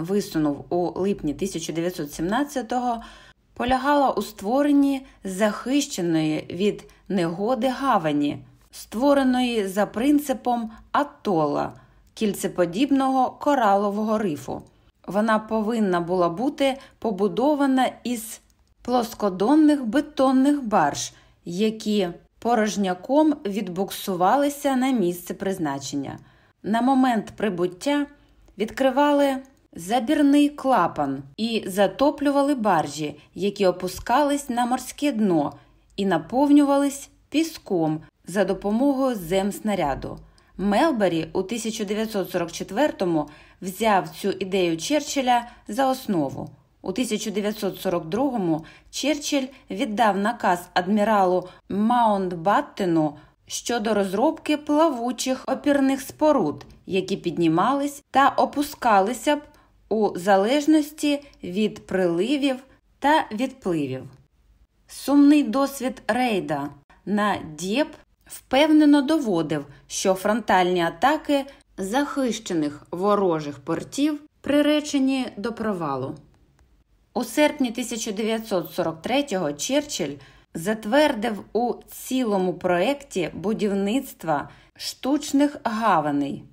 висунув у липні 1917-го, полягала у створенні захищеної від негоди гавані, створеної за принципом атола, кільцеподібного коралового рифу. Вона повинна була бути побудована із плоскодонних бетонних барж, які порожняком відбуксувалися на місце призначення. На момент прибуття відкривали забірний клапан і затоплювали баржі, які опускались на морське дно і наповнювались піском за допомогою земснаряду. Мелбері у 1944-му взяв цю ідею Черчилля за основу. У 1942-му Черчилль віддав наказ адміралу Маунтбаттену щодо розробки плавучих опірних споруд, які піднімались та опускалися б у залежності від приливів та відпливів. Сумний досвід рейда на Дєп впевнено доводив, що фронтальні атаки захищених ворожих портів приречені до провалу. У серпні 1943-го Черчилль затвердив у цілому проєкті будівництва штучних гаваней,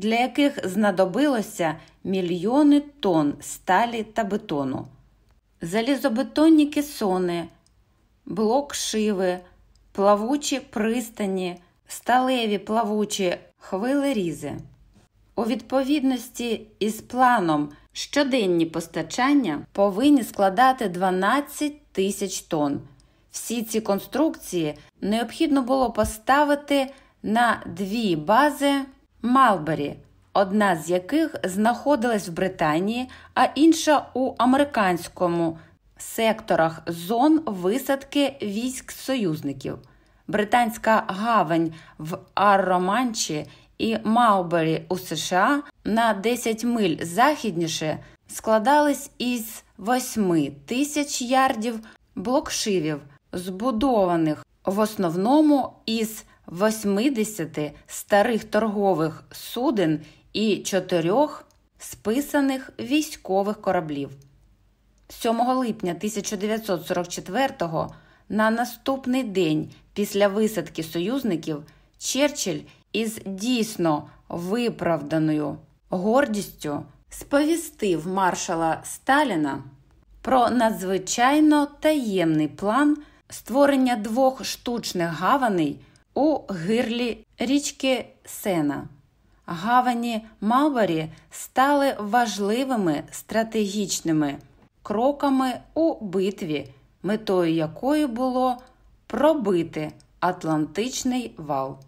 для яких знадобилося мільйони тонн сталі та бетону, залізобетонні кесони, блок шиви, плавучі пристані, сталеві плавучі хвилерізи. У відповідності із планом щоденні постачання повинні складати 12 тисяч тонн. Всі ці конструкції необхідно було поставити на дві бази Малбері, одна з яких знаходилась в Британії, а інша у американському секторах зон висадки військ союзників. Британська гавань в Арроманчі і Маубері у США на 10 миль західніше складались із 8 тисяч ярдів блокшивів, збудованих в основному із 80 старих торгових суден і чотирьох списаних військових кораблів. 7 липня 1944-го, на наступний день після висадки союзників, Черчилль із дійсно виправданою гордістю сповістив маршала Сталіна про надзвичайно таємний план створення двох штучних гаваней у гирлі річки Сена. Гавані Малбарі стали важливими стратегічними кроками у битві, метою якої було пробити Атлантичний вал.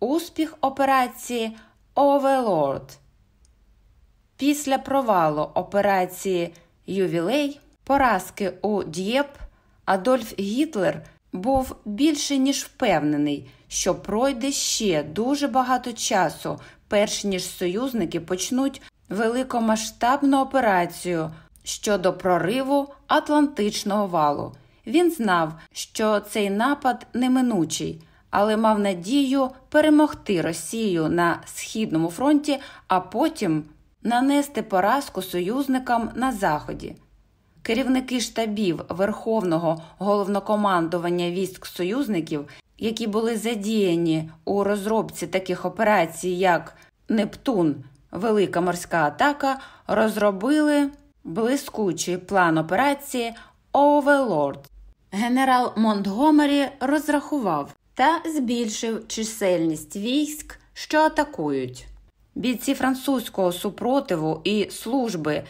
Успіх операції Овелорд. Після провалу операції Ювілей поразки у Д'єп Адольф Гітлер був більше ніж впевнений, що пройде ще дуже багато часу, перш ніж союзники почнуть великомасштабну операцію щодо прориву Атлантичного валу. Він знав, що цей напад неминучий, але мав надію перемогти Росію на східному фронті, а потім нанести поразку союзникам на Заході. Керівники штабів Верховного головнокомандування військ союзників, які були задіяні у розробці таких операцій, як Нептун, Велика морська атака, розробили блискучий план операції Овелорд. Генерал Монтгомері розрахував та збільшив чисельність військ, що атакують. Бійці французького супротиву і служби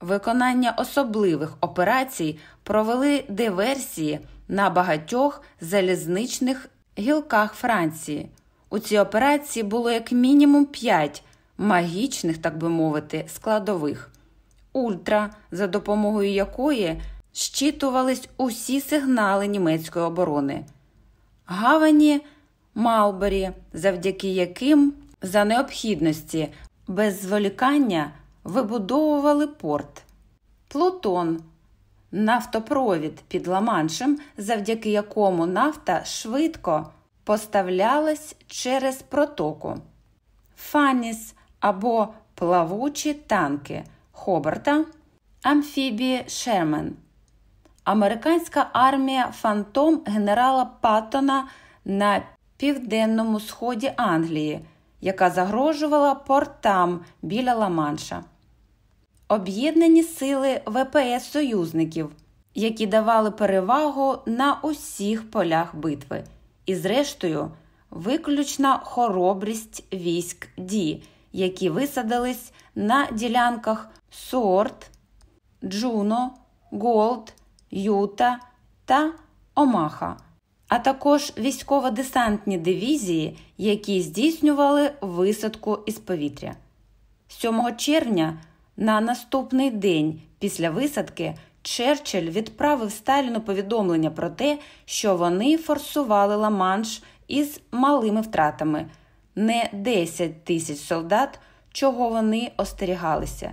виконання особливих операцій провели диверсії на багатьох залізничних гілках Франції. У цій операції було як мінімум п'ять магічних, так би мовити, складових, ультра, за допомогою якої щитувались усі сигнали німецької оборони, гавані Малбері, завдяки яким за необхідності без зволікання вибудовували порт, Плутон, нафтопровід під Ла-Маншем, завдяки якому нафта швидко поставлялась через протоку, Фаніс, або плавучі танки Хобарта, амфібії Шермен. Американська армія Фантом генерала Паттона на південному сході Англії, яка загрожувала портам біля Ла-Манша. Об'єднані сили ВПС союзників, які давали перевагу на усіх полях битви, і, зрештою, виключна хоробрість військ Ді, які висадились на ділянках Сорд, Джуно, Голд, Юта та Омаха, а також військово-десантні дивізії, які здійснювали висадку із повітря. 7 червня на наступний день після висадки Черчилль відправив Сталіну повідомлення про те, що вони форсували Ла-Манш із малими втратами не 10 тисяч солдат, чого вони остерігалися,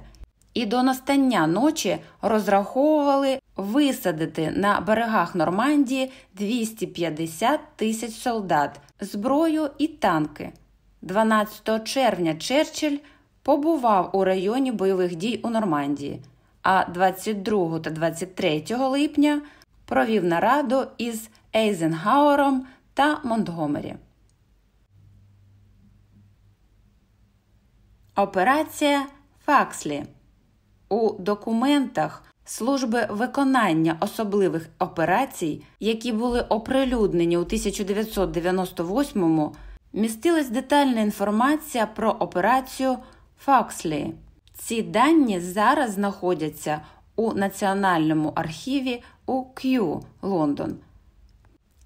і до настання ночі розраховували висадити на берегах Нормандії 250 тисяч солдат, зброю і танки. 12 червня Черчилль побував у районі бойових дій у Нормандії, а 22 та 23 липня провів нараду із Ейзенхауером та Монтгомері. Операція Факслі у документах служби виконання особливих операцій, які були оприлюднені у 1998-му, містилась детальна інформація про операцію Факслі. Ці дані зараз знаходяться у Національному архіві у К'ю Лондон.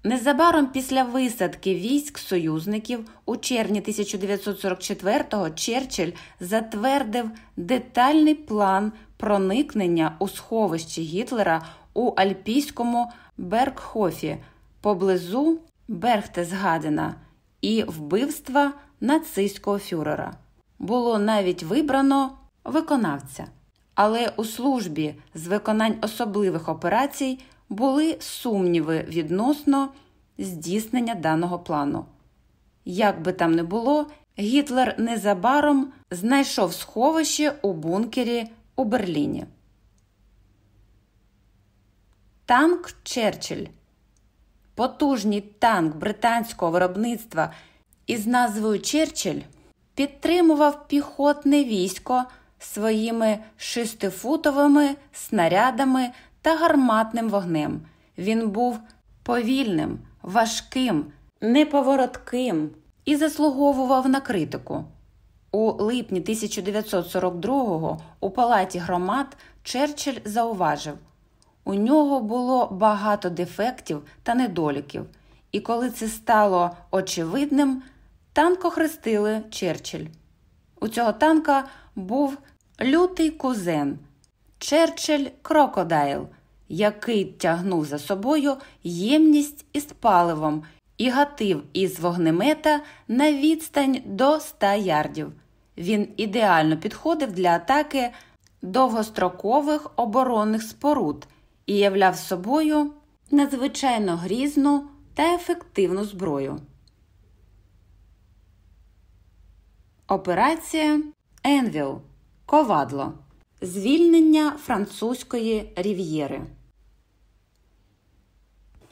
Незабаром після висадки військ союзників у червні 1944-го Черчилль затвердив детальний план проникнення у сховище Гітлера у Альпійському Бергхофі поблизу Бергтесгадена і вбивства нацистського фюрера. Було навіть вибрано виконавця, але у службі з виконань особливих операцій були сумніви відносно здійснення даного плану. Як би там не було, Гітлер незабаром знайшов сховище у бункері у Берліні. Танк Черчилль Потужний танк британського виробництва із назвою Черчилль підтримував піхотне військо своїми шестифутовими снарядами та гарматним вогнем. Він був повільним, важким, неповоротким і заслуговував на критику. У липні 1942-го у палаті громад Черчилль зауважив, у нього було багато дефектів та недоліків, і коли це стало очевидним, танк охрестили Черчилль. У цього танка був лютий кузен Черчилль Крокодайл, який тягнув за собою ємність із паливом і гатив із вогнемета на відстань до 100 ярдів. Він ідеально підходив для атаки довгострокових оборонних споруд і являв собою надзвичайно грізну та ефективну зброю. Операція Енвіл Ковадло Звільнення французької рів'єри.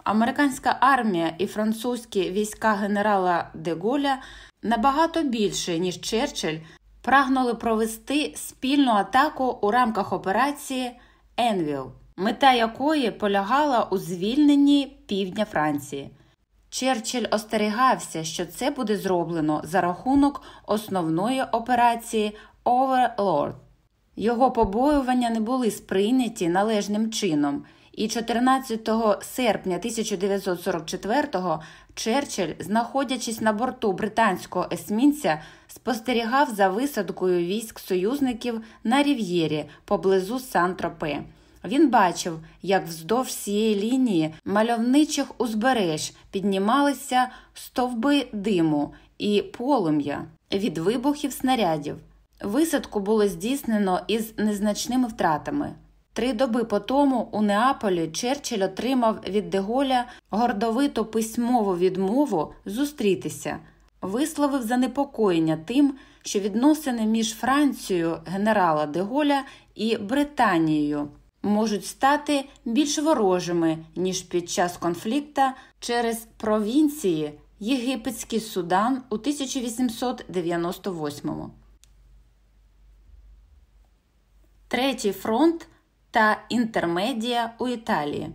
Американська армія і французькі війська генерала Деголя набагато більше, ніж Черчилль, прагнули провести спільну атаку у рамках операції Енвіл, мета якої полягала у звільненні півдня Франції. Черчилль остерігався, що це буде зроблено за рахунок основної операції Overlord. Його побоювання не були сприйняті належним чином, і 14 серпня 1944-го Черчилль, знаходячись на борту британського есмінця, спостерігав за висадкою військ союзників на Рів'єрі поблизу Сан-Тропе. Він бачив, як вздовж цієї лінії мальовничих узбереж піднімалися стовби диму і полум'я від вибухів снарядів. Висадку було здійснено із незначними втратами. Три доби по тому у Неаполі Черчилль отримав від Деголя гордовиту письмову відмову зустрітися, висловив занепокоєння тим, що відносини між Францією генерала Деголя і Британією можуть стати більш ворожими, ніж під час конфлікта через провінції Єгипетський Судан у 1898-му. Третій фронт та інтермедія у Італії.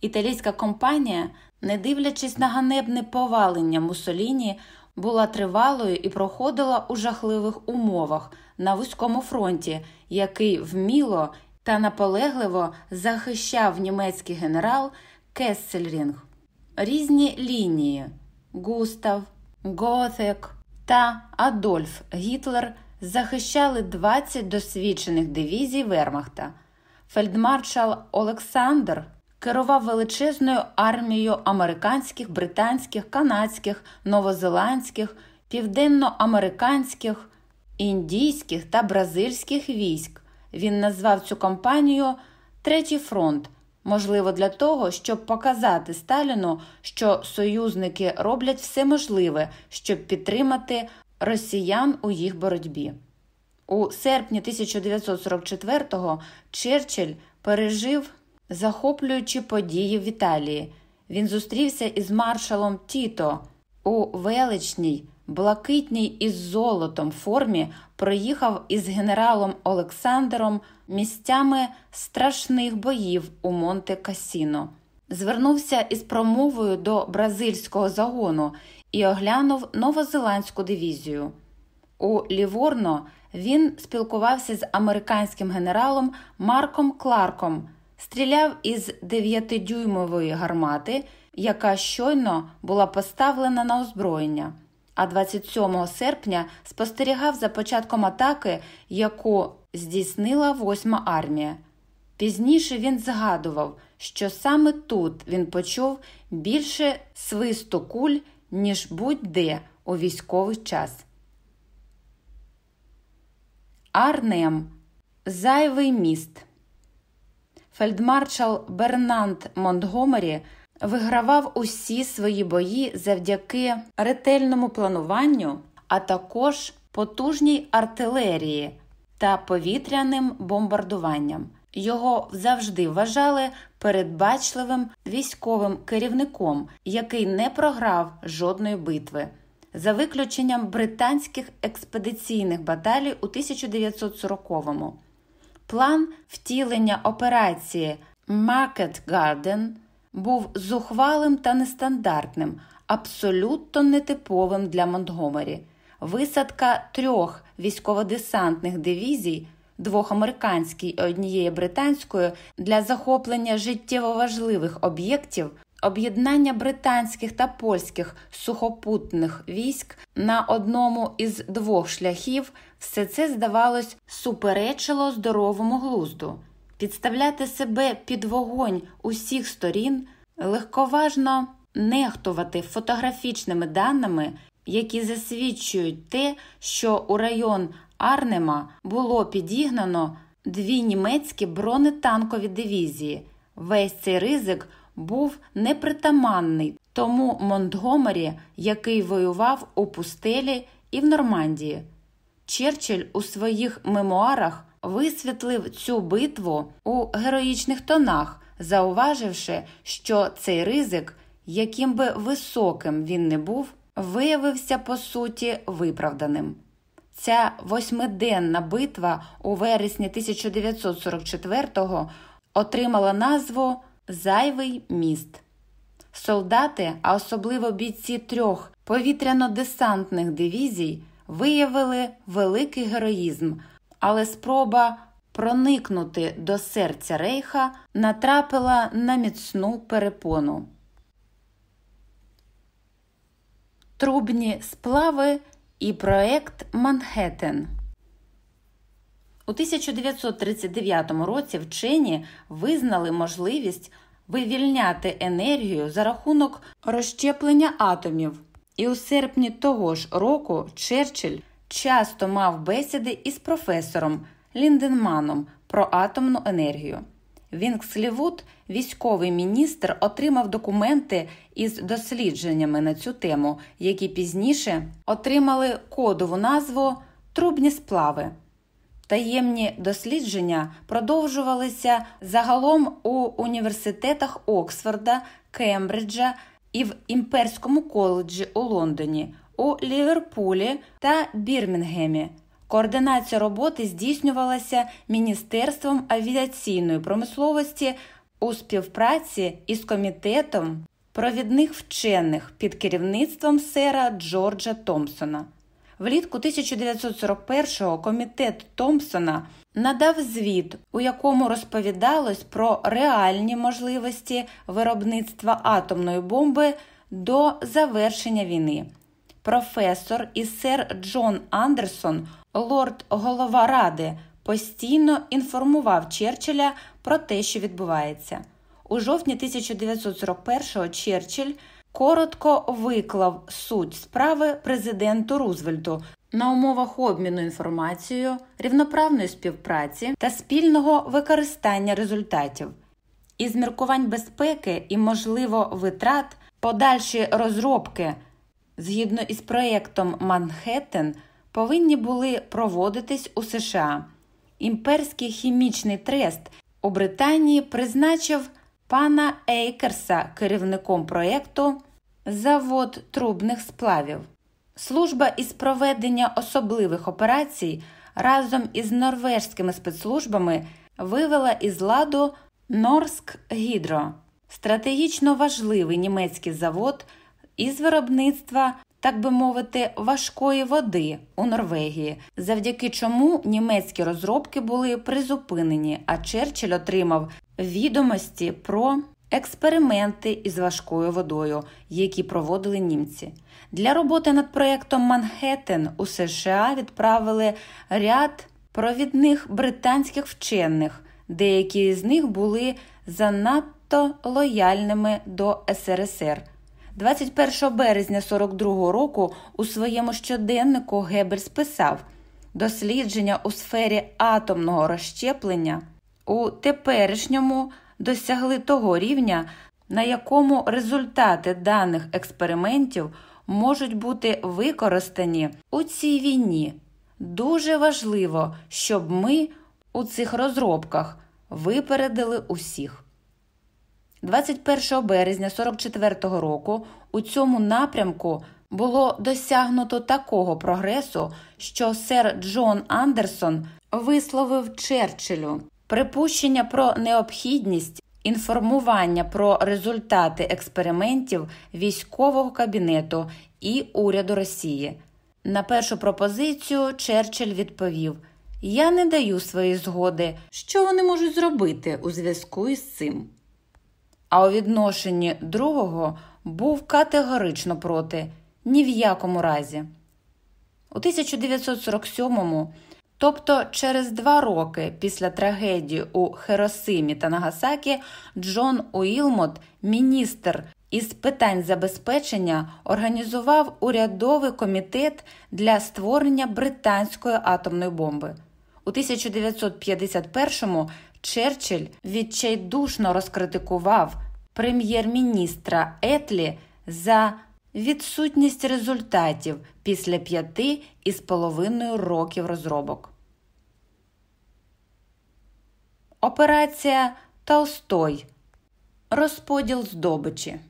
Італійська компанія, не дивлячись на ганебне повалення Мусоліні, була тривалою і проходила у жахливих умовах на вузькому фронті, який вміло та наполегливо захищав німецький генерал Кессельрінг. Різні лінії Густав, Гоthек та Адольф Гітлер захищали 20 досвідчених дивізій Вермахта. Фельдмаршал Олександр керував величезною армією американських, британських, канадських, новозеландських, південноамериканських, індійських та бразильських військ. Він назвав цю кампанію Третій фронт, можливо, для того, щоб показати Сталіну, що союзники роблять все можливе, щоб підтримати росіян у їх боротьбі. У серпні 1944-го Черчилль пережив захоплюючі події в Італії. Він зустрівся із маршалом Тіто у величній, блакитній із золотом формі проїхав із генералом Олександром місцями страшних боїв у Монте Касіно. Звернувся із промовою до бразильського загону і оглянув новозеландську дивізію. У Ліворно він спілкувався з американським генералом Марком Кларком, стріляв із 9-дюймової гармати, яка щойно була поставлена на озброєння. А 27 серпня спостерігав за початком атаки, яку здійснила восьма армія. Пізніше він згадував, що саме тут він почув більше свисту куль, ніж будь-де у військовий час. Арнем Зайвий міст. Фельдмаршал Бернанд Монтгомері вигравав усі свої бої завдяки ретельному плануванню, а також потужній артилерії та повітряним бомбардуванням. Його завжди вважали передбачливим військовим керівником, який не програв жодної битви, за виключенням британських експедиційних баталій у 1940-му. План втілення операції Market Garden був зухвалим та нестандартним, абсолютно нетиповим для Монтгомері. Висадка трьох військово-десантних дивізій, двох американської і однієї британської, для захоплення життєво важливих об'єктів, об'єднання британських та польських сухопутних військ на одному із двох шляхів, все це, здавалось, суперечило здоровому глузду. Підставляти себе під вогонь усіх сторін, легковажно нехтувати фотографічними даними, які засвідчують те, що у район Арнема було підігнано дві німецькі бронетанкові дивізії. Весь цей ризик був непритаманний тому Монтгомері, який воював у пустелі і в Нормандії. Черчилль у своїх мемуарах висвітлив цю битву у героїчних тонах, зауваживши, що цей ризик, яким би високим він не був, виявився по суті виправданим. Ця восьмиденна битва у вересні 1944-го отримала назву Зайвий міст. Солдати, а особливо бійці трьох повітряно-десантних дивізій, виявили великий героїзм, але спроба проникнути до серця рейха натрапила на міцну перепону. Трубні сплави і проект Манхеттен. У 1939 році вчені визнали можливість вивільняти енергію за рахунок розщеплення атомів, і у серпні того ж року Черчилль часто мав бесіди із професором Лінденманом про атомну енергію. Вінкслівуд, військовий міністр, отримав документи із дослідженнями на цю тему, які пізніше отримали кодову назву Трубні сплави. Таємні дослідження продовжувалися загалом у університетах Оксфорда, Кембриджа і в імперському коледжі у Лондоні, у Ліверпулі та Бірмінгемі. Координація роботи здійснювалася Міністерством авіаційної промисловості у співпраці із комітетом провідних вчених під керівництвом сера Джорджа Томпсона. Влітку 1941-го комітет Томпсона надав звіт, у якому розповідалось про реальні можливості виробництва атомної бомби до завершення війни. Професор і сер Джон Андерсон, лорд голова ради, постійно інформував Черчилля про те, що відбувається. У жовтні 1941-го Черчилль коротко виклав суть справи президенту Рузвельту на умовах обміну інформацією, рівноправної співпраці та спільного використання результатів. Із міркувань безпеки і, можливо, витрат подальші розробки згідно із проєктом Манхеттен повинні були проводитись у США. Імперський хімічний трест у Британії призначив пана Ейкерса керівником проєкту Завод трубних сплавів. Служба із проведення особливих операцій разом із норвежськими спецслужбами вивела із ладу Норск Гідро, стратегічно важливий німецький завод із виробництва, так би мовити, важкої води у Норвегії, завдяки чому німецькі розробки були призупинені, а Черчилль отримав відомості про експерименти із важкою водою, які проводили німці. Для роботи над проєктом Манхеттен у США відправили ряд провідних британських вчених, деякі з них були занадто лояльними до СРСР. 21 березня 42 року у своєму щоденнику Геббельс писав дослідження у сфері атомного розщеплення у теперішньому досягли того рівня, на якому результати даних експериментів можуть бути використані у цій війні. Дуже важливо, щоб ми у цих розробках випередили усіх. 21 березня 44-го року у цьому напрямку було досягнуто такого прогресу, що сер Джон Андерсон висловив Черчиллю припущення про необхідність інформування про результати експериментів військового кабінету і уряду Росії. На першу пропозицію Черчилль відповів: Я не даю своєї згоди, що вони можуть зробити у зв'язку із цим. А у відношенні другого був категорично проти ні в якому разі. У 1947-му Тобто через два роки після трагедії у Херосимі та Нагасакі Джон Уілмот, міністр із питань забезпечення, організував урядовий комітет для створення британської атомної бомби. У 1951-му Черчилль відчайдушно розкритикував прем'єр-міністра Етлі за відсутність результатів після п'яти із половиною років розробок. Операція Толстой. Розподіл здобичі.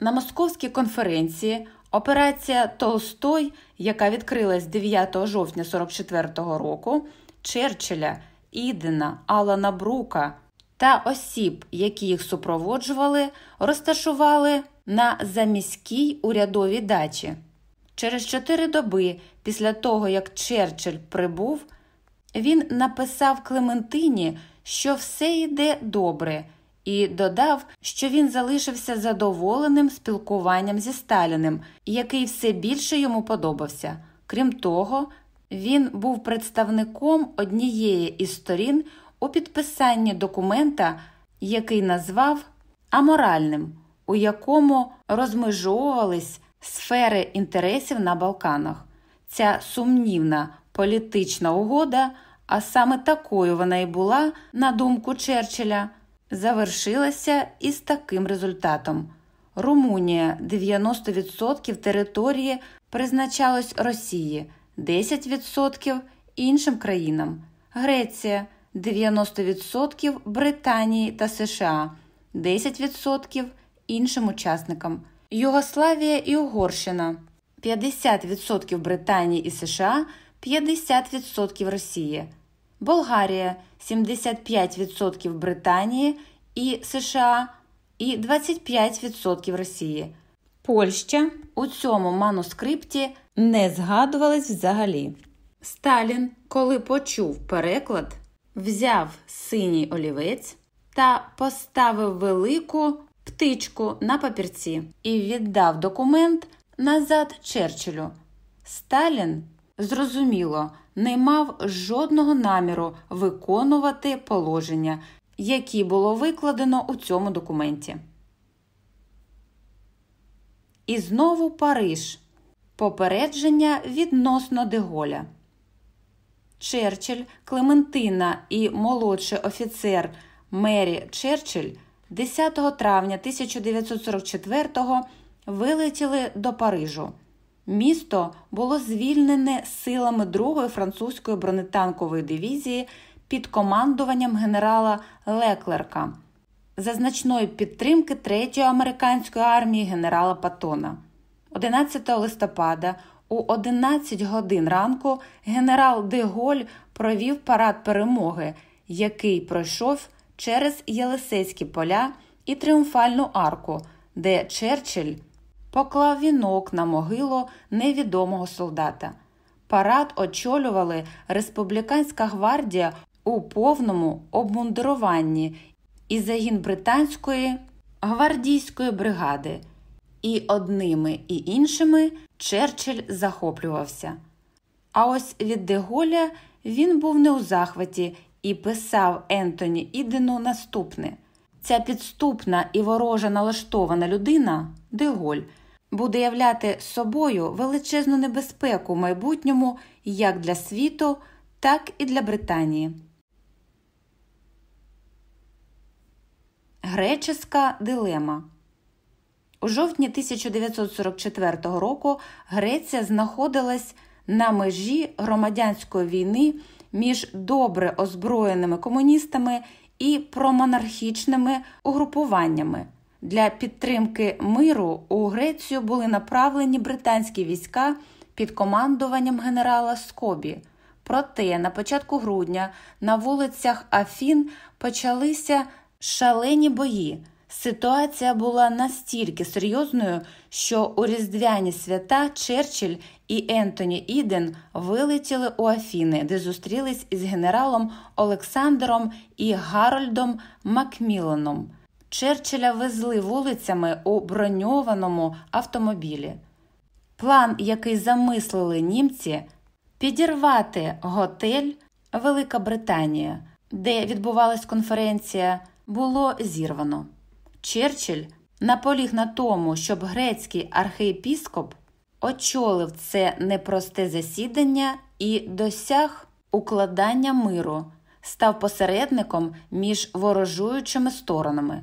На московській конференції операція Толстой, яка відкрилась 9 жовтня 44-го року, Черчилля, Ідена, Алана Брука та осіб, які їх супроводжували, розташували на заміській урядовій дачі. Через чотири доби після того, як Черчилль прибув, він написав Клементині, що все йде добре, і додав, що він залишився задоволеним спілкуванням зі Сталіним, який все більше йому подобався. Крім того, він був представником однієї із сторін у підписанні документа, який назвав аморальним, у якому розмежовувались сфери інтересів на Балканах. Ця сумнівна політична угода а саме такою вона і була, на думку Черчилля, завершилася із таким результатом. Румунія 90% території призначалось Росії, 10% іншим країнам, Греція 90% Британії та США, 10% іншим учасникам, Югославія і Угорщина, 50% Британії і США, 50% Росії, Болгарія 75% Британії і США і 25% Росії. Польща у цьому манускрипті не згадувалась взагалі. Сталін, коли почув переклад, взяв синій олівець та поставив велику птичку на папірці і віддав документ назад Черчиллю. Сталін, зрозуміло, не мав жодного наміру виконувати положення, які було викладено у цьому документі. І знову Париж. Попередження відносно Деголя. Черчилль, Клементина і молодший офіцер Мері Черчилль 10 травня 1944-го вилетіли до Парижу. Місто було звільнене силами 2-ї французької бронетанкової дивізії під командуванням генерала Леклерка за значної підтримки 3-ї американської армії генерала Патона. 11 листопада у 11 годин ранку генерал Деголь провів парад перемоги, який пройшов через Єлисейські поля і Тріумфальну арку, де Черчилль поклав вінок на могилу невідомого солдата. Парад очолювали республіканська гвардія у повному обмундируванні і загін британської гвардійської бригади. І одними і іншими Черчилль захоплювався. А ось від Деголя він був не у захваті і писав Ентоні Ідену наступне: ця підступна і ворожа налаштована людина, Деголь, буде являти собою величезну небезпеку в майбутньому як для світу, так і для Британії. Греческа дилема у жовтні 1944 року Греція знаходилась на межі громадянської війни між добре озброєними комуністами і промонархічними угрупуваннями. Для підтримки миру у Грецію були направлені британські війська під командуванням генерала Скобі. Проте на початку грудня на вулицях Афін почалися шалені бої. Ситуація була настільки серйозною, що у різдвяні свята Черчилль і Ентоні Іден вилетіли у Афіни, де зустрілись із генералом Олександром і Гарольдом Макміланом. Черчилля везли вулицями у броньованому автомобілі. План, який замислили німці, підірвати готель Велика Британія, де відбувалась конференція, було зірвано. Черчилль наполіг на тому, щоб грецький архієпіскоп очолив це непросте засідання і досяг укладання миру, став посередником між ворожуючими сторонами.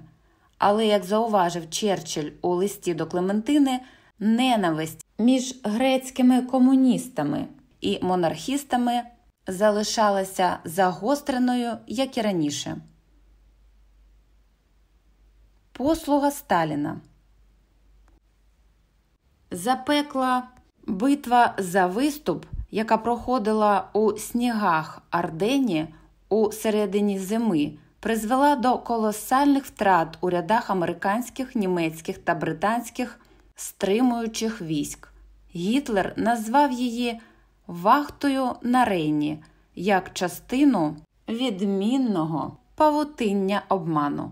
Але, як зауважив Черчилль у листі до Клементини, ненависть між грецькими комуністами і монархістами залишалася загостреною, як і раніше. Послуга Сталіна Запекла битва за виступ, яка проходила у снігах Ардені у середині зими, призвела до колосальних втрат у рядах американських, німецьких та британських стримуючих військ. Гітлер назвав її вахтою на Рейні як частину відмінного павутиння обману.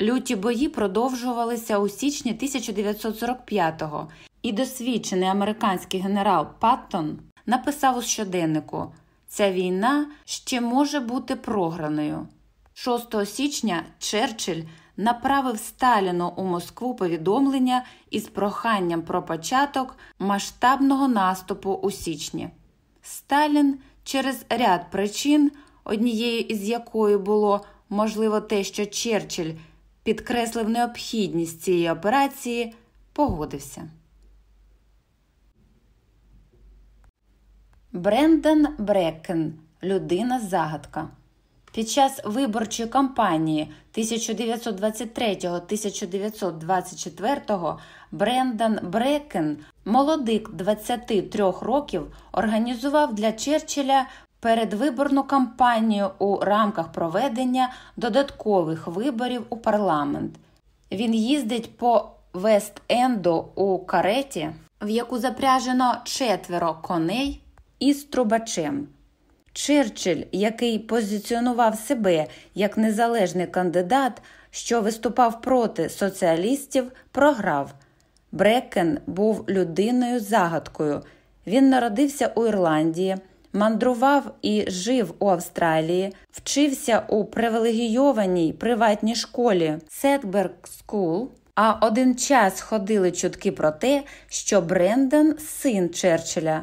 Люті бої продовжувалися у січні 1945-го, і досвідчений американський генерал Паттон написав у щоденнику: ця війна ще може бути програною. 6 січня Черчилль направив Сталіну у Москву повідомлення із проханням про початок масштабного наступу у січні. Сталін через ряд причин, однією із якої було можливо те, що Черчилль підкреслив необхідність цієї операції, погодився. Брендан Брекен людина загадка. Під час виборчої кампанії 1923-1924 Брендан Брекен, молодик 23 років, організував для Черчилля передвиборну кампанію у рамках проведення додаткових виборів у парламент. Він їздить по Вест-Енду у кареті, в яку запряжено четверо коней із трубачем. Черчилль, який позиціонував себе як незалежний кандидат, що виступав проти соціалістів, програв. Брекен був людиною загадкою. Він народився у Ірландії, мандрував і жив у Австралії, вчився у привілегійованій приватній школі Sedbergh School. А один час ходили чутки про те, що Брендан син Черчилля.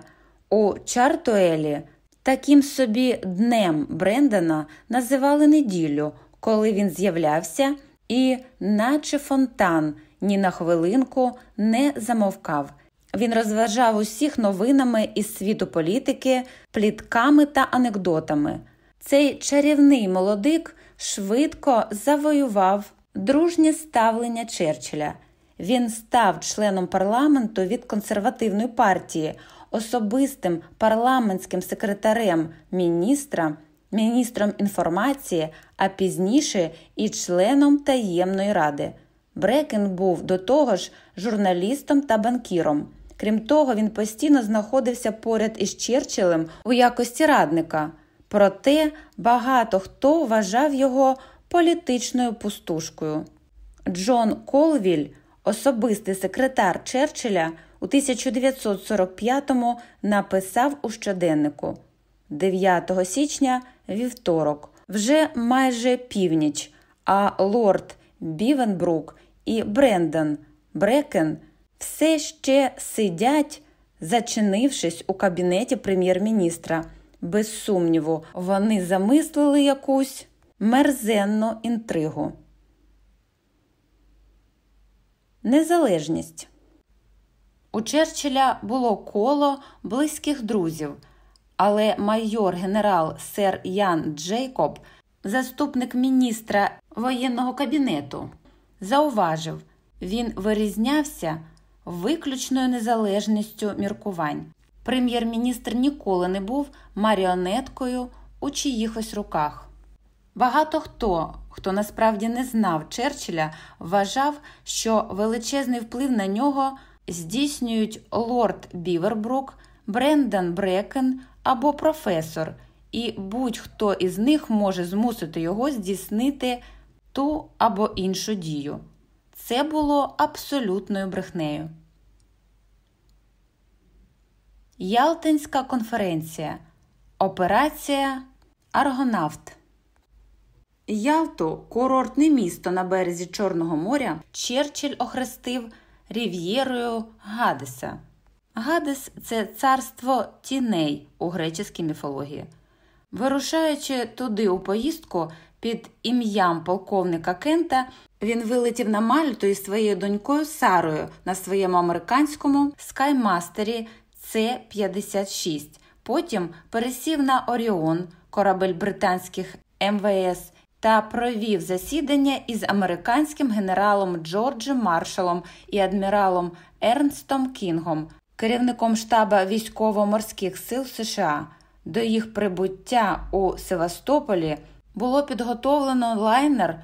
У Чартуелі таким собі днем Брендана називали неділю, коли він з'являвся і, наче фонтан, ні на хвилинку не замовкав. Він розважав усіх новинами із світу політики, плітками та анекдотами. Цей чарівний молодик швидко завоював дружнє ставлення Черчилля. Він став членом парламенту від консервативної партії, особистим парламентським секретарем міністра, міністром інформації, а пізніше і членом таємної ради. Брекен був до того ж журналістом та банкіром. Крім того, він постійно знаходився поряд із Черчиллем у якості радника. Проте багато хто вважав його політичною пустушкою. Джон Колвіль, особистий секретар Черчилля, у 1945-му написав у щоденнику 9 січня вівторок, вже майже північ, а лорд Бівенбрук і Брендан Брекен все ще сидять, зачинившись у кабінеті прем'єр-міністра. Без сумніву, вони замислили якусь мерзенну інтригу. Незалежність у Черчилля було коло близьких друзів, але майор генерал сер Ян Джейкоб, заступник міністра воєнного кабінету, зауважив, він вирізнявся виключною незалежністю міркувань. Прем'єр-міністр ніколи не був маріонеткою у чиїхось руках. Багато хто, хто насправді не знав Черчилля, вважав, що величезний вплив на нього здійснюють лорд Бівербрук, Брендан Брекен або професор, і будь-хто із них може змусити його здійснити ту або іншу дію. Це було абсолютною брехнею. Ялтинська конференція. Операція Аргонавт. Ялту, курортне місто на березі Чорного моря, Черчилль охрестив Рів'єрою Гадеса. Гадес це царство тіней у греческій міфології. Вирушаючи туди у поїздку під ім'ям полковника Кента, він вилетів на Мальту із своєю донькою Сарою на своєму американському скаймастері С-56. Потім пересів на Оріон, корабель британських МВС та провів засідання із американським генералом Джорджем Маршалом і адміралом Ернстом Кінгом, керівником штаба військово-морських сил США. До їх прибуття у Севастополі було підготовлено лайнер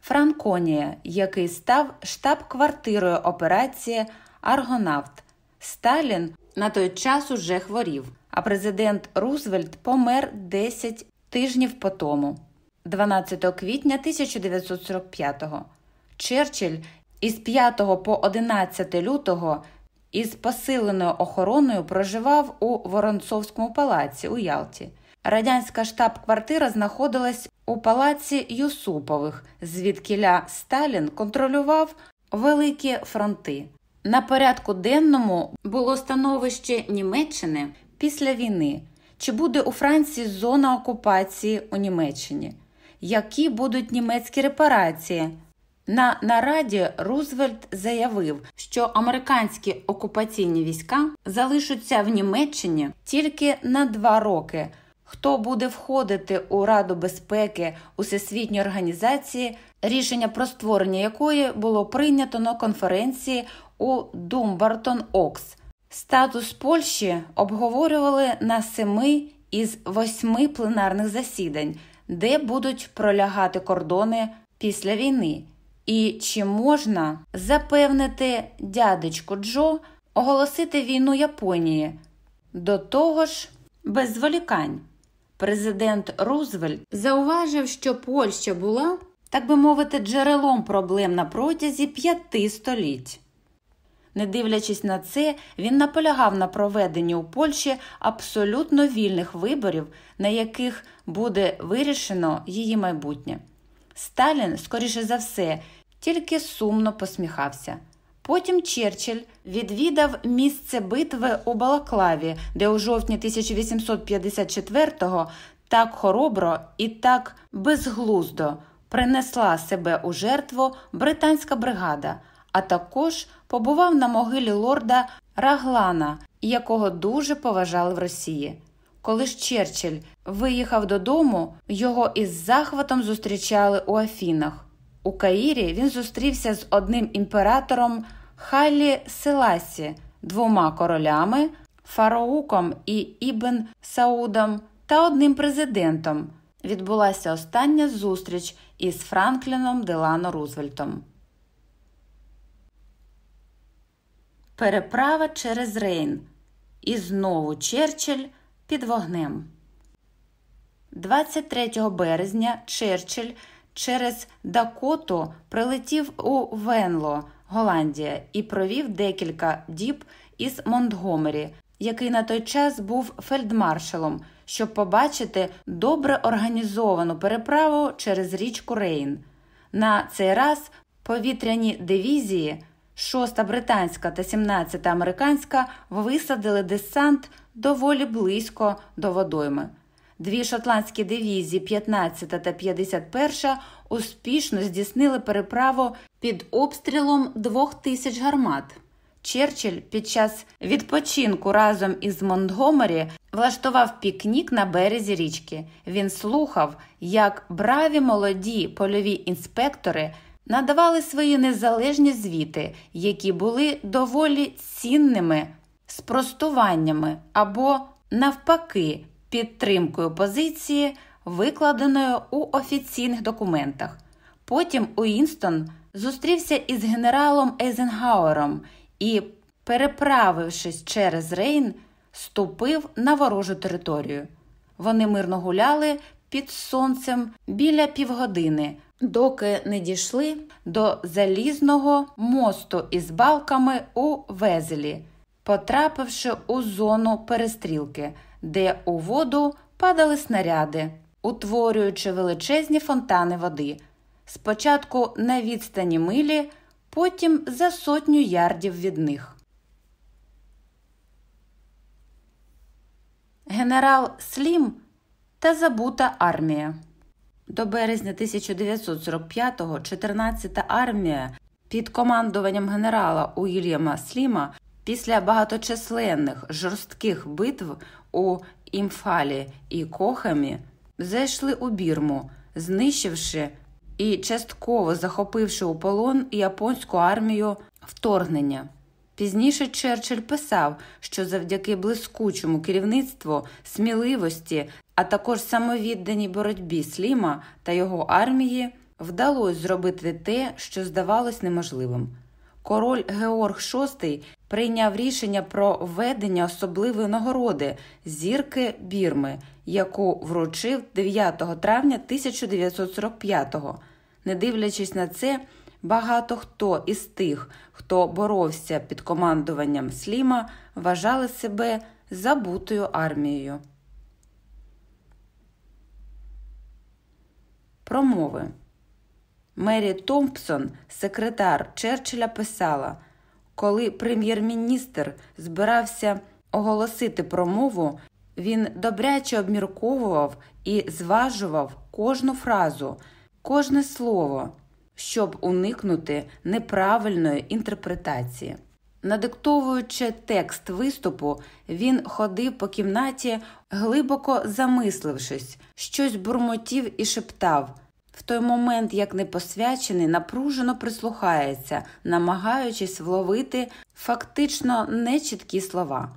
Франконія, який став штаб-квартирою операції Аргонавт. Сталін на той час уже хворів, а президент Рузвельт помер 10 тижнів по тому. 12 квітня 1945-го. Черчилль із 5 по 11 лютого із посиленою охороною проживав у Воронцовському палаці у Ялті. Радянська штаб-квартира знаходилась у палаці Юсупових, звідкіля Сталін контролював великі фронти. На порядку денному було становище Німеччини після війни. чи буде у Франції зона окупації у Німеччині, які будуть німецькі репарації. На нараді Рузвельт заявив, що американські окупаційні війська залишаться в Німеччині тільки на два роки. Хто буде входити у Раду безпеки Усесвітньої організації, рішення про створення якої було прийнято на конференції у Думбартон Окс. Статус Польщі обговорювали на семи із восьми пленарних засідань, де будуть пролягати кордони після війни. І чи можна запевнити дядечку Джо оголосити війну Японії? До того ж, без зволікань. Президент Рузвельт зауважив, що Польща була, так би мовити, джерелом проблем на протязі п'яти століть. Не дивлячись на це, він наполягав на проведенні у Польщі абсолютно вільних виборів, на яких буде вирішено її майбутнє. Сталін, скоріше за все, тільки сумно посміхався. Потім Черчилль відвідав місце битви у Балаклаві, де у жовтні 1854-го так хоробро і так безглуздо принесла себе у жертву британська бригада, а також побував на могилі лорда Раглана, якого дуже поважали в Росії. Коли ж Черчилль виїхав додому, його із захватом зустрічали у Афінах. У Каїрі він зустрівся з одним імператором Хайлі Селасі, двома королями, Фароуком і Ібн Саудом та одним президентом. Відбулася остання зустріч із Франкліном Делано Рузвельтом. Переправа через Рейн. І знову Черчилль під вогнем. 23 березня Черчилль через Дакоту прилетів у Венло, Голландія, і провів декілька діб із Монтгомері, який на той час був фельдмаршалом, щоб побачити добре організовану переправу через річку Рейн. На цей раз повітряні дивізії, 6-та британська та 17-та американська, висадили десант доволі близько до водойми. Дві шотландські дивізії, 15 та 51, успішно здійснили переправу під обстрілом двох тисяч гармат. Черчилль під час відпочинку разом із Монтгомері влаштував пікнік на березі річки. Він слухав, як браві молоді польові інспектори надавали свої незалежні звіти, які були доволі цінними спростуваннями або, навпаки, підтримкою позиції, викладеною у офіційних документах. Потім Уінстон зустрівся із генералом Ейзенгауером і, переправившись через Рейн, ступив на ворожу територію. Вони мирно гуляли під сонцем біля півгодини, доки не дійшли до залізного мосту із балками у Везелі, потрапивши у зону перестрілки, де у воду падали снаряди, утворюючи величезні фонтани води. Спочатку на відстані милі, потім за сотню ярдів від них. Генерал Слім та забута армія. До березня 1945-го 14-та армія під командуванням генерала Уільяма Сліма після багаточисленних жорстких битв у Імфалі і Кохамі зайшли у Бірму, знищивши і частково захопивши у полон японську армію вторгнення. Пізніше Черчилль писав, що завдяки блискучому керівництву, сміливості, а також самовідданій боротьбі Сліма та його армії вдалося зробити те, що здавалось неможливим. Король Георг VI прийняв рішення про введення особливої нагороди зірки Бірми, яку вручив 9 травня 1945-го. Не дивлячись на це, багато хто із тих, хто боровся під командуванням Сліма, вважали себе забутою армією. Промови Мері Томпсон, секретар Черчилля, писала, коли прем'єр-міністр збирався оголосити промову, Він добряче обмірковував і зважував кожну фразу, кожне слово, щоб уникнути неправильної інтерпретації. Надиктовуючи текст виступу, він ходив по кімнаті, глибоко замислившись, щось бурмотів і шептав. В той момент, як непосвячений, напружено прислухається, намагаючись вловити фактично нечіткі слова.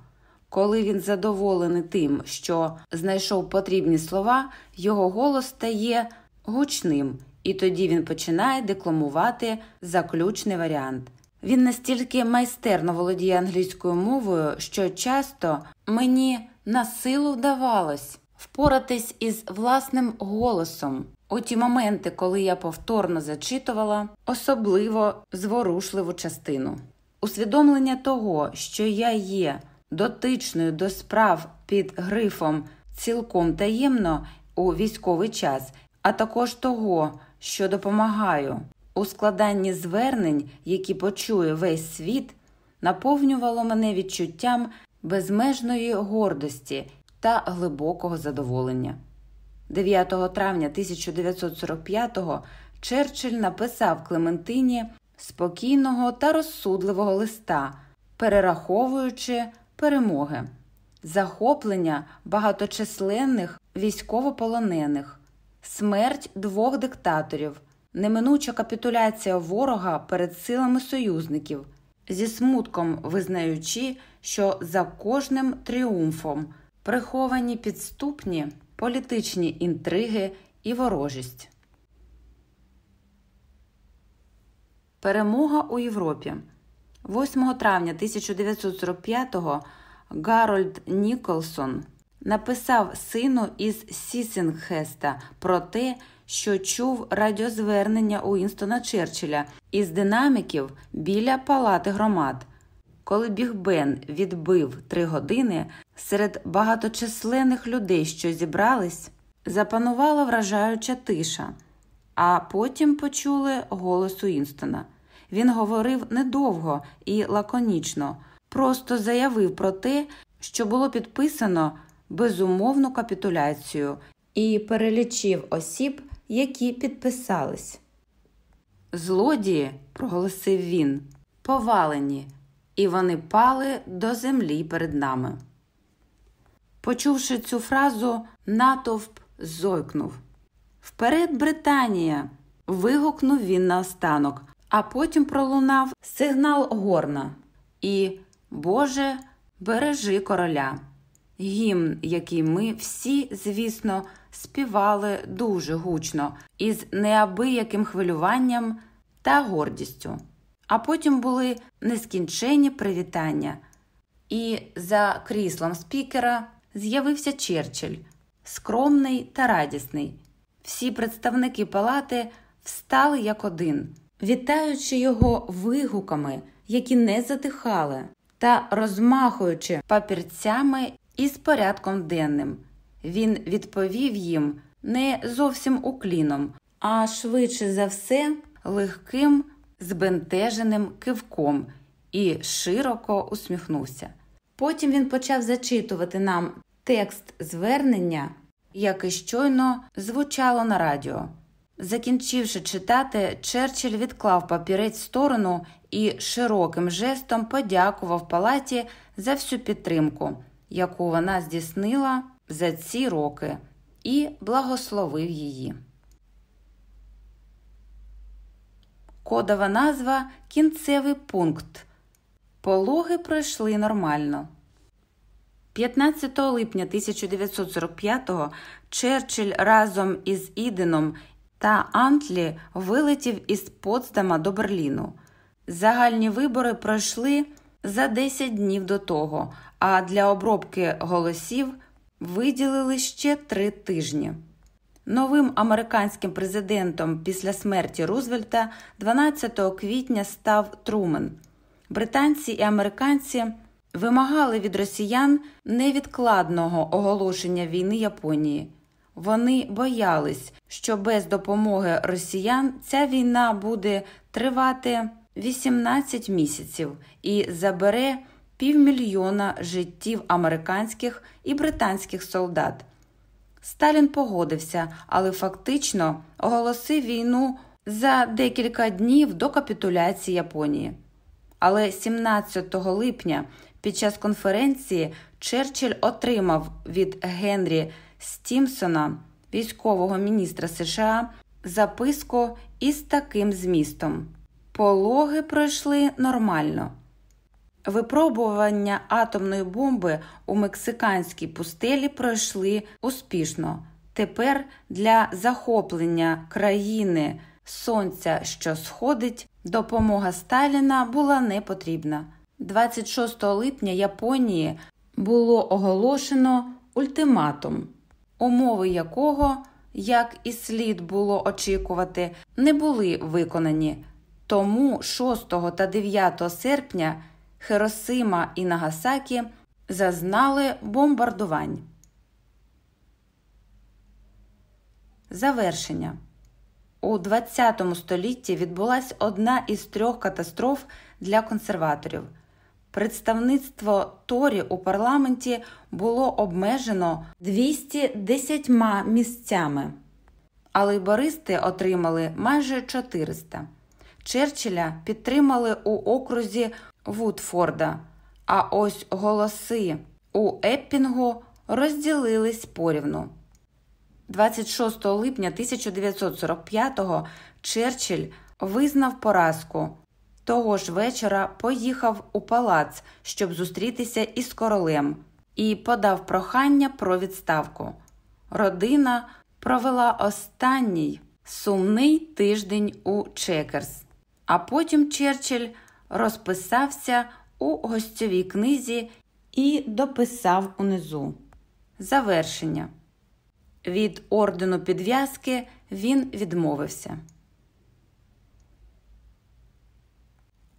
Коли він задоволений тим, що знайшов потрібні слова, його голос стає гучним, і тоді він починає декламувати заключний варіант. Він настільки майстерно володіє англійською мовою, що часто мені на силу вдавалось впоратись із власним голосом у ті моменти, коли я повторно зачитувала особливо зворушливу частину. Усвідомлення того, що я є дотичною до справ під грифом цілком таємно у військовий час, а також того, що допомагаю у складанні звернень, які почує весь світ, наповнювало мене відчуттям безмежної гордості та глибокого задоволення. 9 травня 1945-го Черчилль написав Клементині спокійного та розсудливого листа, перераховуючи перемоги, захоплення багаточисленних військовополонених, смерть двох диктаторів, неминуча капітуляція ворога перед силами союзників, зі смутком визнаючи, що за кожним тріумфом приховані підступні політичні інтриги і ворожість. Перемога у Європі 8 травня 1945-го Гарольд Ніколсон написав сину із Сісінгхеста про те, що чув радіозвернення Уінстона Черчилля із динаміків біля палати громад. Коли Біг Бен відбив три години серед багаточисленних людей, що зібрались, запанувала вражаюча тиша, а потім почули голос Уінстона. Він говорив недовго і лаконічно, просто заявив про те, що було підписано безумовну капітуляцію, і перелічив осіб, які підписались. Злодії, проголосив він, повалені, і вони пали до землі перед нами. Почувши цю фразу, натовп зойкнув. Вперед, Британія! вигукнув він наостанок, а потім пролунав сигнал горна і, Боже, бережи короля. Гімн, який ми всі, звісно, співали дуже гучно, із неабияким хвилюванням та гордістю. А потім були нескінченні привітання. І за кріслом спікера з'явився Черчилль, скромний та радісний. Всі представники палати встали як один, вітаючи його вигуками, які не затихали, та розмахуючи папірцями із порядком денним. Він відповів їм не зовсім укліном, а швидше за все легким, збентеженим кивком і широко усміхнувся. Потім він почав зачитувати нам текст звернення, яке щойно звучало на радіо. Закінчивши читати, Черчилль відклав папірець в сторону і широким жестом подякував палаті за всю підтримку, яку вона здійснила за ці роки, і благословив її. Кодова назва Кінцевий пункт. Пологи пройшли нормально. 15 липня 1945-го Черчилль разом із Іденом та Антлі вилетів із Потсдама до Берліну. Загальні вибори пройшли за 10 днів до того, а для обробки голосів виділили ще три тижні. Новим американським президентом після смерті Рузвельта 12 квітня став Трумен. Британці і американці вимагали від росіян невідкладного оголошення війни Японії. Вони боялись, що без допомоги росіян ця війна буде тривати 18 місяців і забере півмільйона життів американських і британських солдат. Сталін погодився, але фактично оголосив війну за декілька днів до капітуляції Японії. Але 17 липня під час конференції Черчилль отримав від Генрі Стімсона, військового міністра США, записку із таким змістом: Пологи пройшли нормально. Випробування атомної бомби у мексиканській пустелі пройшли успішно. Тепер для захоплення країни сонця, що сходить, допомога Сталіна була не потрібна. 26 липня Японії було оголошено ультиматум, умови якого, як і слід було очікувати, не були виконані. Тому 6 та 9 серпня Хиросима і Нагасакі зазнали бомбардувань. Завершення у ХХ столітті відбулася одна із трьох катастроф для консерваторів. Представництво Торі у парламенті було обмежено 210 місцями, а лейбористи отримали майже 400. Черчилля підтримали у окрузі Вудфорда, а ось голоси у Еппінгу розділились порівну. 26 липня 1945-го Черчилль визнав поразку. Того ж вечора поїхав у палац, щоб зустрітися із королем, і подав прохання про відставку. Родина провела останній сумний тиждень у Чекерс, а потім Черчилль розписався у гостьовій книзі і дописав унизу. Завершення. Від ордену підв'язки він відмовився.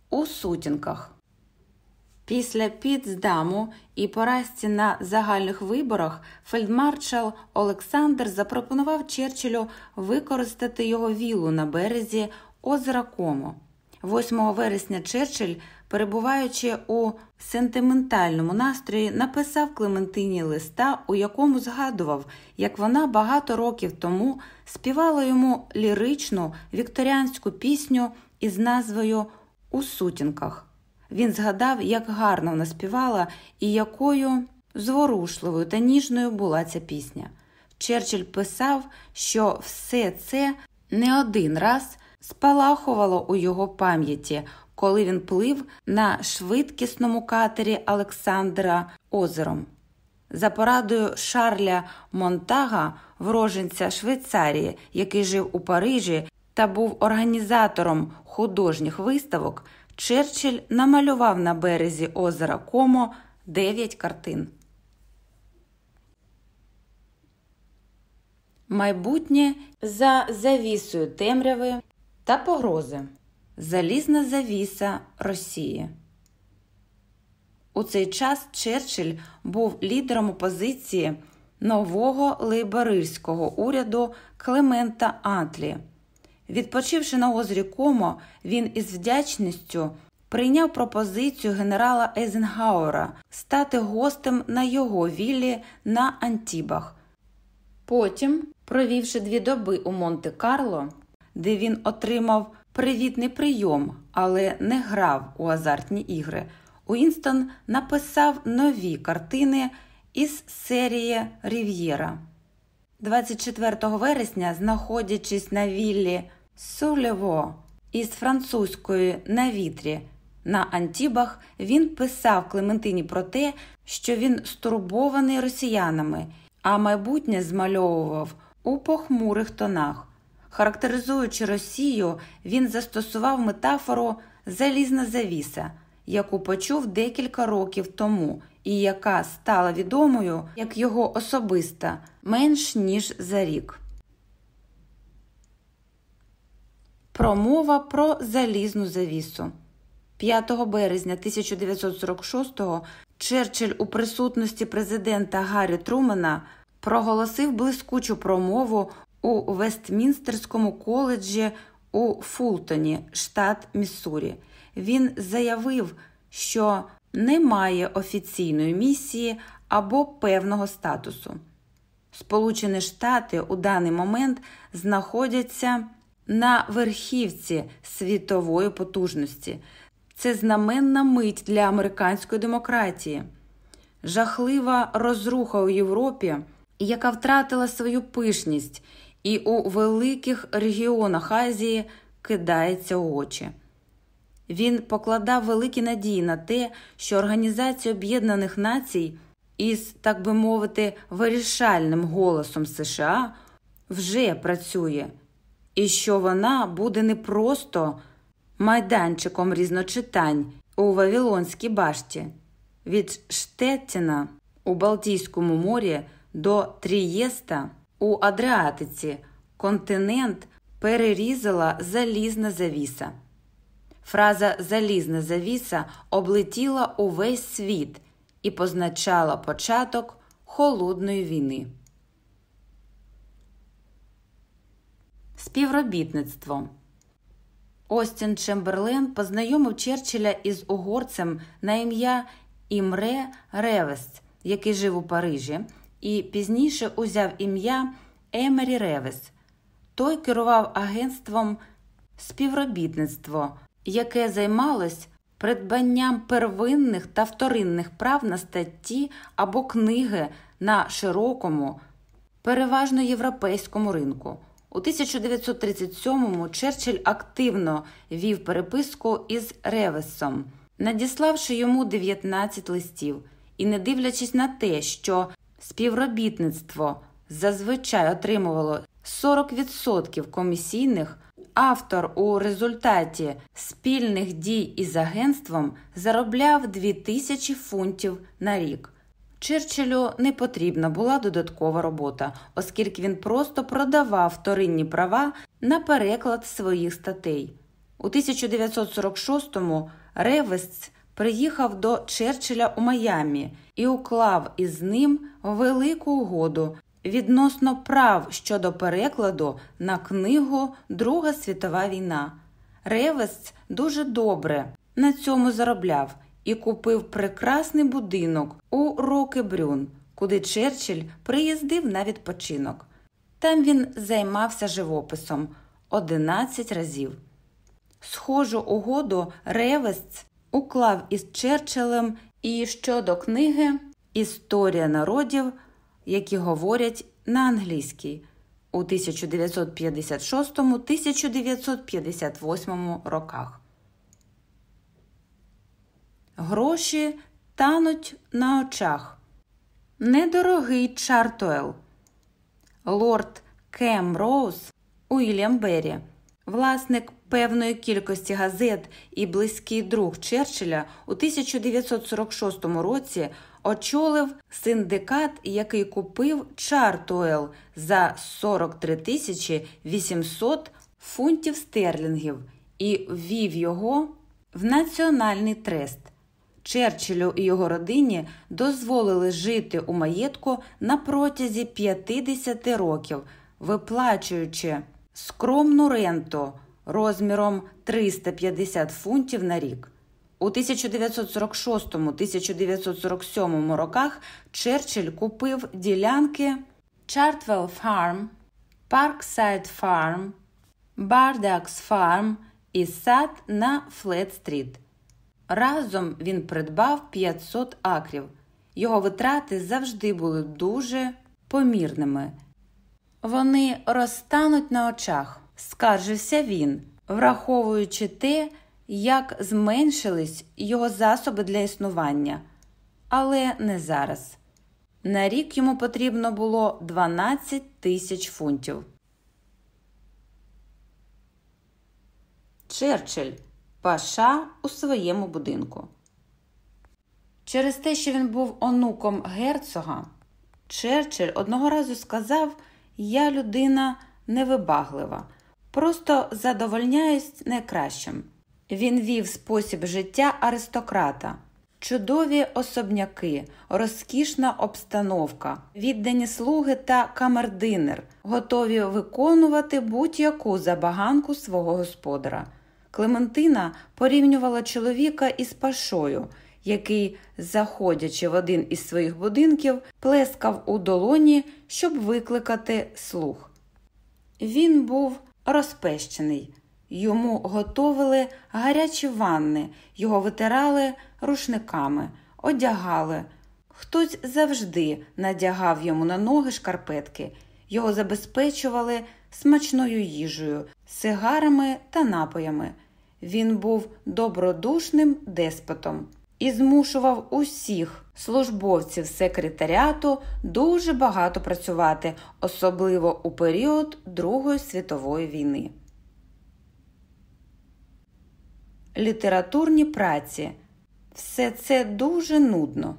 У сутінках. Після Підздаму і поразці на загальних виборах фельдмаршал Олександр запропонував Черчиллю використати його вілу на березі озера Комо. 8 вересня Черчилль, перебуваючи у сентиментальному настрої, написав Клементині листа, у якому згадував, як вона багато років тому співала йому ліричну вікторіанську пісню із назвою У сутінках. Він згадав, як гарно вона співала і якою зворушливою та ніжною була ця пісня. Черчилль писав, що все це не один раз спалахувало у його пам'яті, коли він плив на швидкісному катері Олександра озером. За порадою Шарля Монтага, вроженця Швейцарії, який жив у Парижі та був організатором художніх виставок, Черчилль намалював на березі озера Комо дев'ять картин. Майбутнє за завісою темряви та погрози. Залізна завіса Росії. У цей час Черчилль був лідером опозиції нового лейбористського уряду Клемента Атлі. Відпочивши на озері Комо, він із вдячністю прийняв пропозицію генерала Ейзенгауера стати гостем на його віллі на Антібах. Потім, провівши дві доби у Монте-Карло, де він отримав привітний прийом, але не грав у азартні ігри. Уінстон написав нові картини із серії Рів'єра. 24 вересня, знаходячись на віллі Сулево із французької на вітрі на Антібах, він писав Клементині про те, що він стурбований росіянами, а майбутнє змальовував у похмурих тонах. Характеризуючи Росію, він застосував метафору залізна завіса, яку почув декілька років тому, і яка стала відомою як його особиста менш ніж за рік. Промова про залізну завісу 5 березня 1946-го Черчилль у присутності президента Гаррі Трумена проголосив блискучу промову у Вестмінстерському коледжі у Фултоні, штат Міссурі. Він заявив, що не має офіційної місії або певного статусу. Сполучені Штати у даний момент знаходяться на верхівці світової потужності. Це знаменна мить для американської демократії, жахлива розруха у Європі, яка втратила свою пишність і у великих регіонах Азії кидається у очі. Він покладав великі надії на те, що Організація Об'єднаних Націй із, так би мовити, вирішальним голосом США вже працює, і що вона буде не просто майданчиком різночитань у Вавилонській башті від Штеттіна у Балтійському морі до Трієста у Адриатиці континент перерізала залізна завіса. Фраза залізна завіса облетіла увесь світ і позначала початок холодної війни. Співробітництво Остін Чемберлен познайомив Черчилля із угорцем на ім'я Імре Ревес, який жив у Парижі, і пізніше узяв ім'я Емері Ревес. Той керував агентством співробітництво, яке займалось придбанням первинних та вторинних прав на статті або книги на широкому, переважно європейському ринку. У 1937-му Черчилль активно вів переписку із Ревесом, надіславши йому 19 листів, і не дивлячись на те, що співробітництво зазвичай отримувало 40% комісійних, автор у результаті спільних дій із агентством заробляв 2000 фунтів на рік. Черчиллю не потрібна була додаткова робота, оскільки він просто продавав вторинні права на переклад своїх статей. У 1946-му Ревес приїхав до Черчилля у Майамі і уклав із ним велику угоду відносно прав щодо перекладу на книгу Друга світова війна. Ревес дуже добре на цьому заробляв і купив прекрасний будинок у Рокебрюн, куди Черчилль приїздив на відпочинок. Там він займався живописом 11 разів. Схожу угоду Ревес уклав із Черчиллем і щодо книги Історія народів, які говорять на англійській у 1956-1958 роках. Гроші тануть на очах. Недорогий Чартуел. Лорд Кемроуз Уільям Беррі, власник певної кількості газет і близький друг Черчилля у 1946 році очолив синдикат, який купив Чартуел за 43 тисячі 800 фунтів стерлінгів і ввів його в національний трест. Черчиллю і його родині дозволили жити у маєтку на протязі 50 років, виплачуючи скромну ренту розміром 350 фунтів на рік. У 1946-1947 роках Черчилль купив ділянки Chartwell Farm, Parkside Farm, Bardacks Farm і сад на Флет-стріт. Разом він придбав 500 акрів. Його витрати завжди були дуже помірними. Вони розтануть на очах, скаржився він, враховуючи те, як зменшились його засоби для існування, але не зараз. На рік йому потрібно було 12 тисяч фунтів. Черчилль Паша у своєму будинку. Через те, що він був онуком герцога, Черчилль одного разу сказав: Я людина невибаглива, просто задовольняюсь найкращим. Він вів спосіб життя аристократа, чудові особняки, розкішна обстановка, віддані слуги та камердинер, готові виконувати будь-яку забаганку свого господара. Клементина порівнювала чоловіка із пашою який, заходячи в один із своїх будинків, плескав у долоні, щоб викликати слух. Він був розпещений. Йому готовили гарячі ванни, його витирали рушниками, одягали. Хтось завжди надягав йому на ноги шкарпетки, його забезпечували смачною їжею, сигарами та напоями. Він був добродушним деспотом і змушував усіх службовців секретаріату дуже багато працювати, особливо у період Другої світової війни. Літературні праці все це дуже нудно.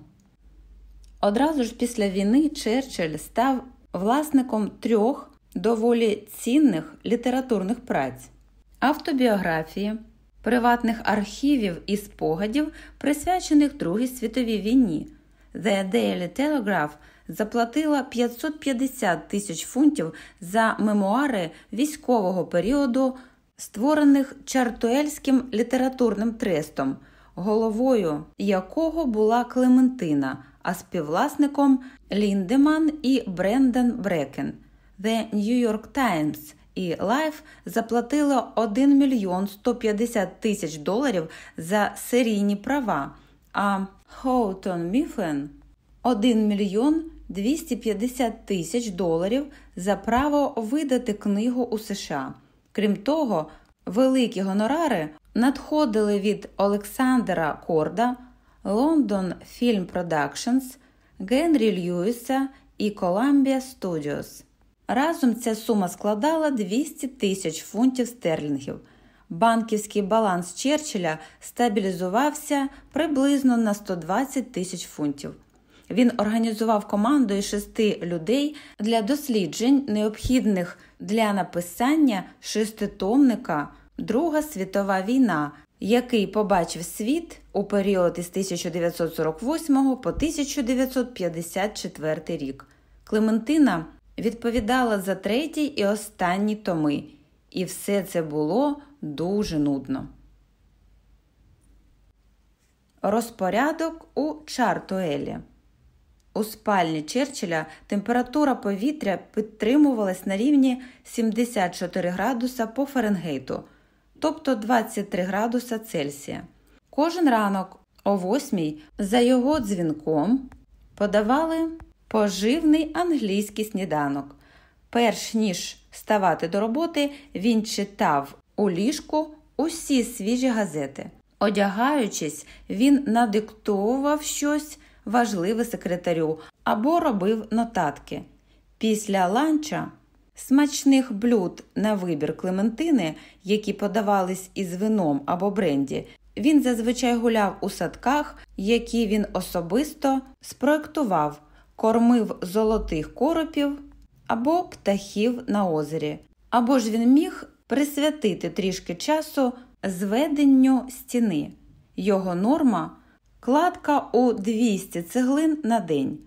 Одразу ж після війни Черчилль став власником трьох доволі цінних літературних праць, автобіографії, приватних архівів і спогадів, присвячених Другій світовій війні. The Daily Telegraph заплатила 550 тисяч фунтів за мемуари військового періоду, створених Чартуельським літературним трестом, головою якого була Клементина, а співвласником Ліндеман і Бренден Брекен. The New York Times і Life заплатили 1 мільйон 150 тисяч доларів за серійні права, а Houghton Mifflin – 1 мільйон 250 тисяч доларів за право видати книгу у США. Крім того, великі гонорари надходили від Олександра Корда, London Film Productions, Генрі Льюіса і Columbia Studios. Разом ця сума складала 200 тисяч фунтів стерлінгів. Банківський баланс Черчилля стабілізувався приблизно на 120 тисяч фунтів. Він організував команду із шести людей для досліджень, необхідних для написання шеститомника Друга світова війна, який побачив світ у період із 1948 по 1954 рік. Клементина відповідала за третій і останні томи, і все це було дуже нудно. Розпорядок у Чартуелі. У спальні Черчилля температура повітря підтримувалась на рівні 74 градуса по Фаренгейту, тобто 23 градуса Цельсія. Кожен ранок о 8 за його дзвінком подавали поживний англійський сніданок. Перш ніж ставати до роботи, він читав у ліжку усі свіжі газети. Одягаючись, він надиктовував щось важливе секретарю або робив нотатки. Після ланча смачних блюд на вибір Клементини, які подавались із вином або бренді, він зазвичай гуляв у садках, які він особисто спроектував кормив золотих коропів або птахів на озері, або ж він міг присвятити трішки часу зведенню стіни. Його норма кладка у 200 цеглин на день,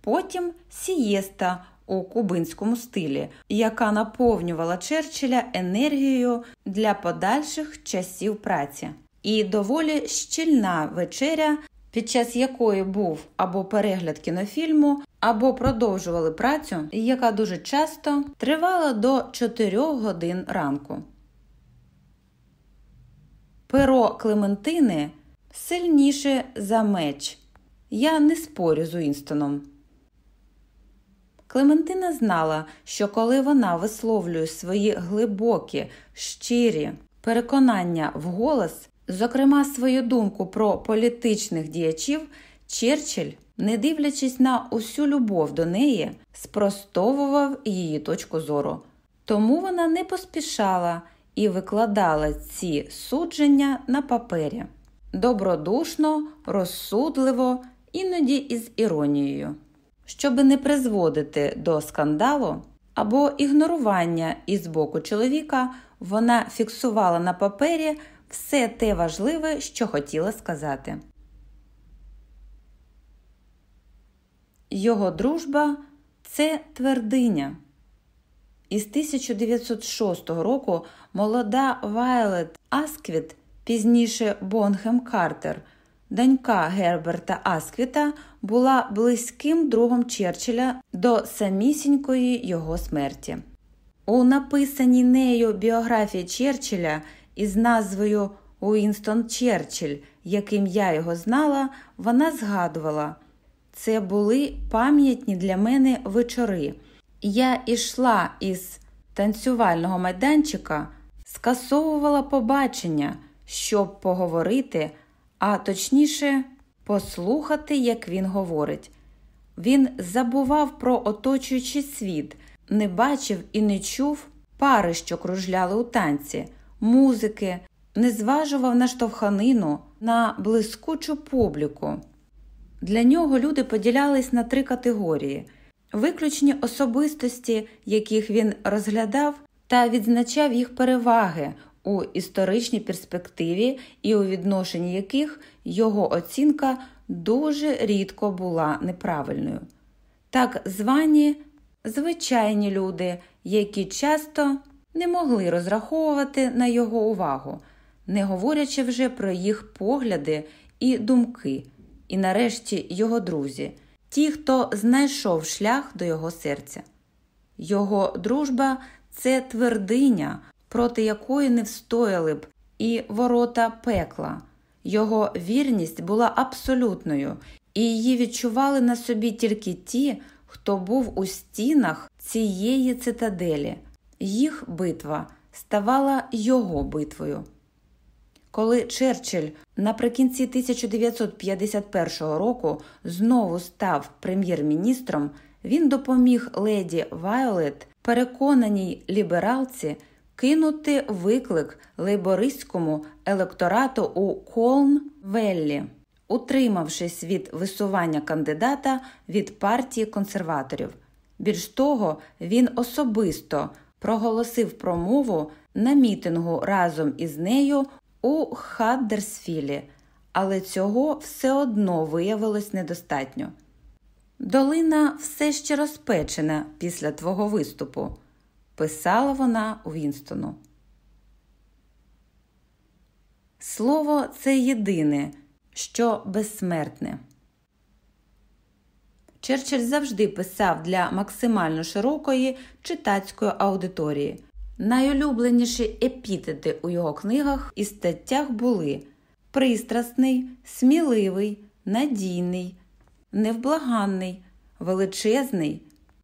потім сієста у кубинському стилі, яка наповнювала Черчилля енергією для подальших часів праці, і доволі щільна вечеря під час якої був або перегляд кінофільму, або продовжували працю, яка дуже часто тривала до 4 годин ранку. Перо Клементини сильніше за меч. Я не спорю з Уінстоном. Клементина знала, що коли вона висловлює свої глибокі, щирі переконання вголос, Зокрема, свою думку про політичних діячів Черчилль, не дивлячись на усю любов до неї, спростовував її точку зору. Тому вона не поспішала і викладала ці судження на папері добродушно, розсудливо, іноді із іронією. Щоби не призводити до скандалу або ігнорування із боку чоловіка, вона фіксувала на папері все те важливе, що хотіла сказати. Його дружба це твердиня. Із 1906 року молода Вайлет Асквіт, пізніше Бонгем Картер, донька Герберта Асквіта, була близьким другом Черчилля до самісінької його смерті. У написаній нею біографії Черчилля із назвою Уінстон Черчилль, яким я його знала, вона згадувала. Це були пам'ятні для мене вечори. Я ішла із танцювального майданчика, скасовувала побачення, щоб поговорити, а точніше, послухати, як він говорить. Він забував про оточуючий світ, не бачив і не чув пари, що кружляли у танці, музики, не зважував на штовханину, на блискучу публіку. Для нього люди поділялись на три категорії: виключні особистості, яких він розглядав та відзначав їх переваги у історичній перспективі і у відношенні яких його оцінка дуже рідко була неправильною. Так звані звичайні люди, які часто не могли розраховувати на його увагу, не говорячи вже про їх погляди і думки і нарешті його друзі, ті, хто знайшов шлях до його серця. Його дружба це твердиня, проти якої не встояли б і ворота пекла. Його вірність була абсолютною, і її відчували на собі тільки ті, хто був у стінах цієї цитаделі. Їх битва ставала його битвою. Коли Черчилль наприкінці 1951 року знову став прем'єр-міністром, він допоміг леді Вайолет, переконаній лібералці, кинути виклик лейбористському електорату у Колн-Веллі, утримавшись від висування кандидата від партії консерваторів. Більш того, він особисто проголосив промову на мітингу разом із нею у Хаддерсфілі, але цього все одно виявилось недостатньо. Долина все ще розпечена після твого виступу, писала вона Вінстону. Слово це єдине, що безсмертне. Черчилль завжди писав для максимально широкої читацької аудиторії. Найулюбленіші епітети у його книгах і статтях були пристрасний, сміливий, надійний, невблаганний, величезний,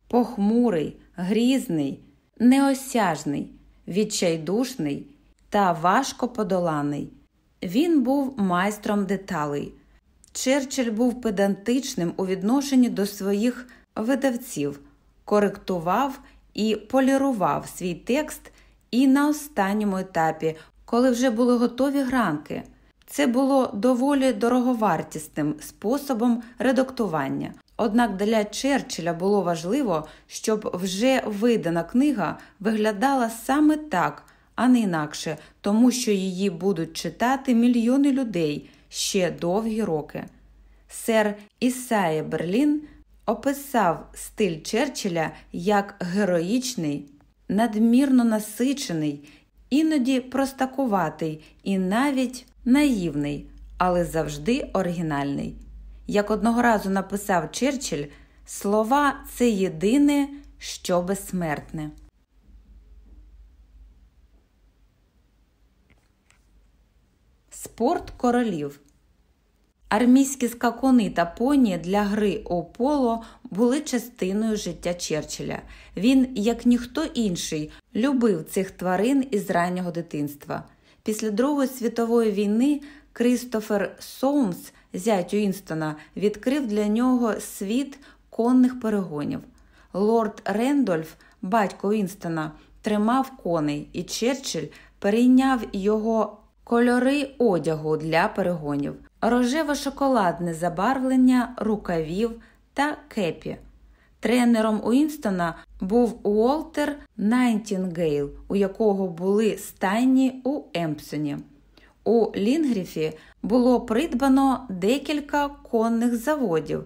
похмурий, грізний, неосяжний, відчайдушний та важко подоланий. Він був майстром деталей. Черчилль був педантичним у відношенні до своїх видавців, коректував і полірував свій текст і на останньому етапі, коли вже були готові гранки. Це було доволі дороговартісним способом редактування. Однак для Черчилля було важливо, щоб вже видана книга виглядала саме так, а не інакше, тому що її будуть читати мільйони людей ще довгі роки. Сер Ісає Берлін описав стиль Черчилля як героїчний, надмірно насичений, іноді простакуватий і навіть наївний, але завжди оригінальний. Як одного разу написав Черчилль, слова це єдине, що безсмертне. Спорт королів Армійські скакуни та поні для гри у поло були частиною життя Черчилля. Він, як ніхто інший, любив цих тварин із раннього дитинства. Після Другої світової війни Крістофер Соумс, зять Уінстона, відкрив для нього світ конних перегонів. Лорд Рендольф, батько Уінстона, тримав коней, і Черчилль перейняв його кольори одягу для перегонів рожево-шоколадне забарвлення рукавів та кепі. Тренером Уінстона був Уолтер Найтінгейл, у якого були стайні у Епсомі. У Лінгфілді було придбано декілька конних заводів,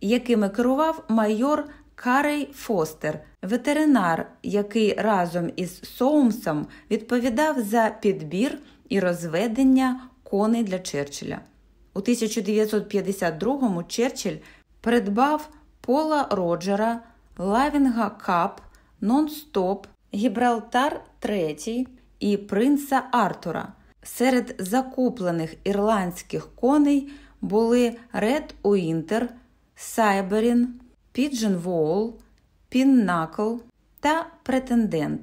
якими керував майор Карей Фостер, ветеринар, який разом із Соумсом відповідав за підбір і розведення коней для Черчилля. У 1952-му Черчилль придбав Пола Роджера, Лавінг Кап, Нон-Стоп, Гібралтар III і Принца Артура. Серед закуплених ірландських коней були Ред Уінтер, Сайберін, Піджен Воул, Піннакл та Претендент.